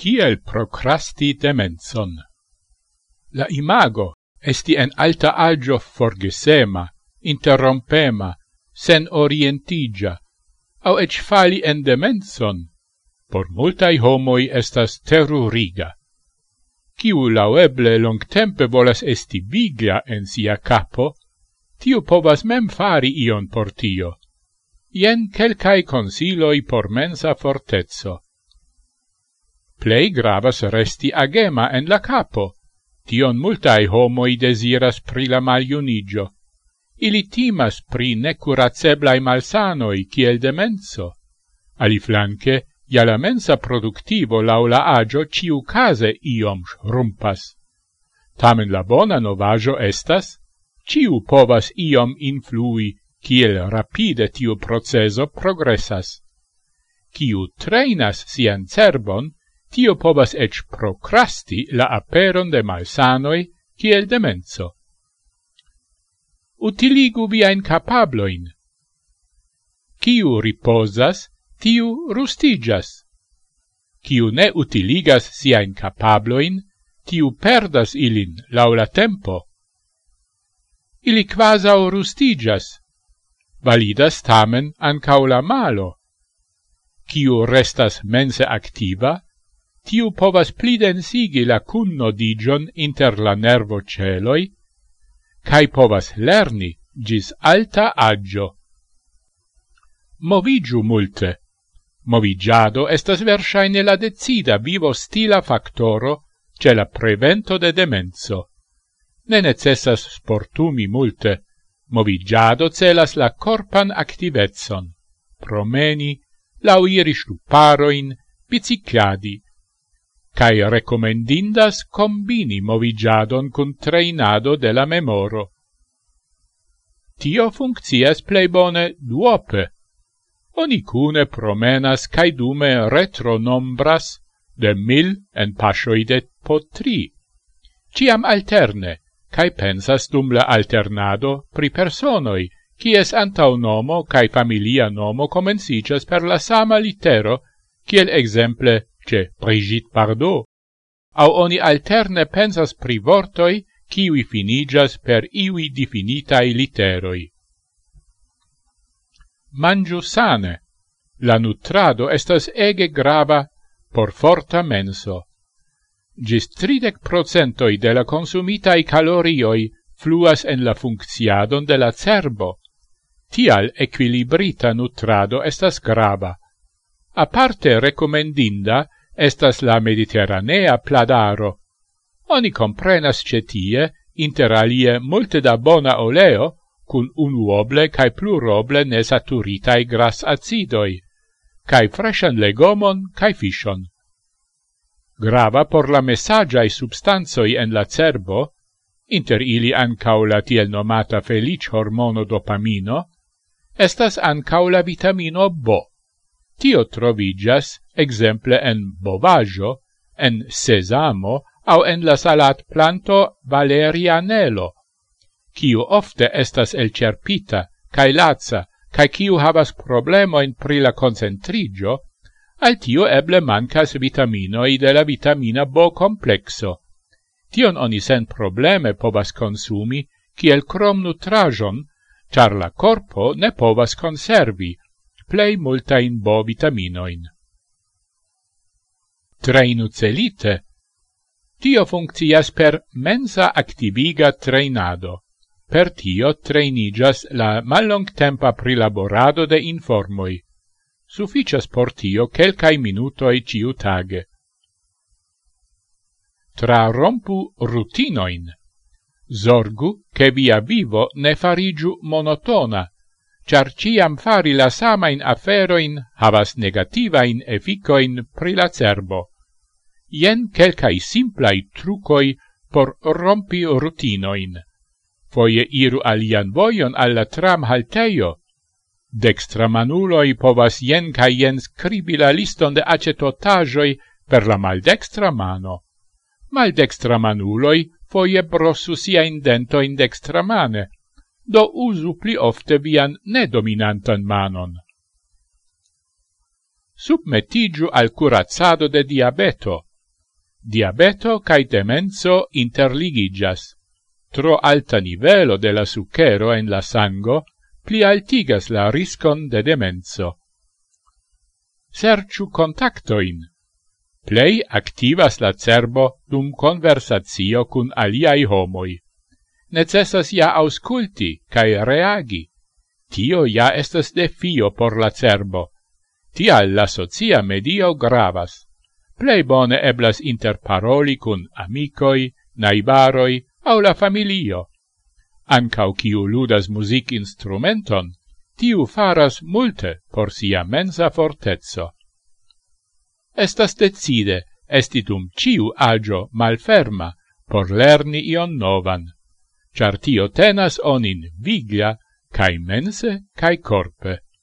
Kiel procrasti demenson? La imago esti en alta agio forgesema, interrompema, sen orientigia, au ec fali en demenson, por multai homoi estas terruriga. Ciu laueble longtempe volas esti bigla en sia capo, tiu povas mem fari ion por tio. Ien quelcae consiloi por mensa fortezzo plei gravas resti agema en la capo. Tion multae homoi desiras pri la maliunigio. Ili timas pri necuraceblai malsanoi, kiel demenso. Ali flanque, ja la mensa productivo laula agio ciu case iom rumpas. Tamen la bona novajo estas, ciu povas iom influi, kiel rapide tiu proceso progressas. Ciu trainas sian cerbon, tio povas ec procrasti la aperon de malsanoi kiel demenso. Utiligu viain capabloin. Ciu riposas, tiu rustigas. Ciu ne utiligas siain capabloin, tiu perdas ilin laula tempo. Ili quasau rustigas. Validas tamen ancaula malo. Ciu restas mense activa, tiu povas plidensigi la cunnodigion inter la nervo celoi, cae povas lerni gis alta agio. Movigiu multe. Movigiado estas versaine la decida vivo stila factoro ce la prevento de demenso. Ne necessas sportumi multe. Movigiado celas la corpan activetson. Promeni, lauiri stuparoin, bicicladi, cae recomendindas combini movigiadon cun trainado de la memoro. Tio funccias plei bone duope. Oni cune promenas cae dume retronombras de mil en pasioide po tri. Ciam alterne, cae pensas dum la alternado pri personoi, cies antau nomo cae familia nomo comencicias per la sama litero, ciel exemple ce Brigitte Bardot, au oni alterne pensas pri vortoi kiwi finigas per iui definitai literoi. Mangiu sane. La nutrado estas ege grava por forta menso. Gis tridec procentoi de la consumitai calorioi fluas en la funcciadon de la cerbo. Tial equilibrita nutrado estas grava. Aparte recomendinda estas la mediterranea pladaro. Oni comprenas ce tie, interalie, multe da bona oleo, cun unuoble cae pluroble nesaturitae gras acidoi, cae freshan legomon cae fishon. Grava por la messagiae substanzoi en la cerbo, inter ili ancau la tiel nomata felic hormono dopamino, estas ancau la vitamino B, Tio trovigas exemple en bovajo, en sesamo au en la salat planto valerianelo, kiu ofte estas elcerpita, cae laza, cae kiu havas problemoin pri la concentrigio, al tio eble mancas vitaminoi de la vitamina B complexo. Tion oni sen probleme povas consumi, kiel crom nutrajon, char la corpo ne povas conservi, plei multain bo vitaminoin. Trainucelite Tio funccias per mensa activiga trainado. Per tio trainigas la mallongtempa prilaborado de informoi. Sufficias por tio quelcae minutoi tra rompul rutinoin. Zorgu che via vivo ne farigiu monotona, char ciam fari la samain aferoin havas negativain efficoin pri la cerbo. Ien quelcae simplai trucoi por rompi rutinoin. Foie iru alian voion alla tram halteio. Dextra manuloi povas ien ca ien scribi la liston de acetotajoi per la maldextra mano. Maldextra manuloi foie brossu sia in dextra mane do usu pli ofte vian nedominantan manon. Submetigiu al curazzado de diabeto. Diabeto cae demenso interligigas. Tro alta nivelo de la succhero en la sango pli altigas la riscon de demenso. Serciu contactoin. Plei activas la cerbo dum conversatio cun aliai homoi necessas ja ausculti cae reagi. Tio ja estas defio por la cerbo. Tial la socia medio gravas. Plei bone eblas interparoli cun amicoi, naibaroi, au la familio. Ancau ciu ludas music instrumenton, tiu faras multe por sia mensa fortezzo. Estas decide, estitum ciu agio malferma, por lerni ion novan char tio tenas onin viglia, cae mense, cae corpe.